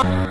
Oh,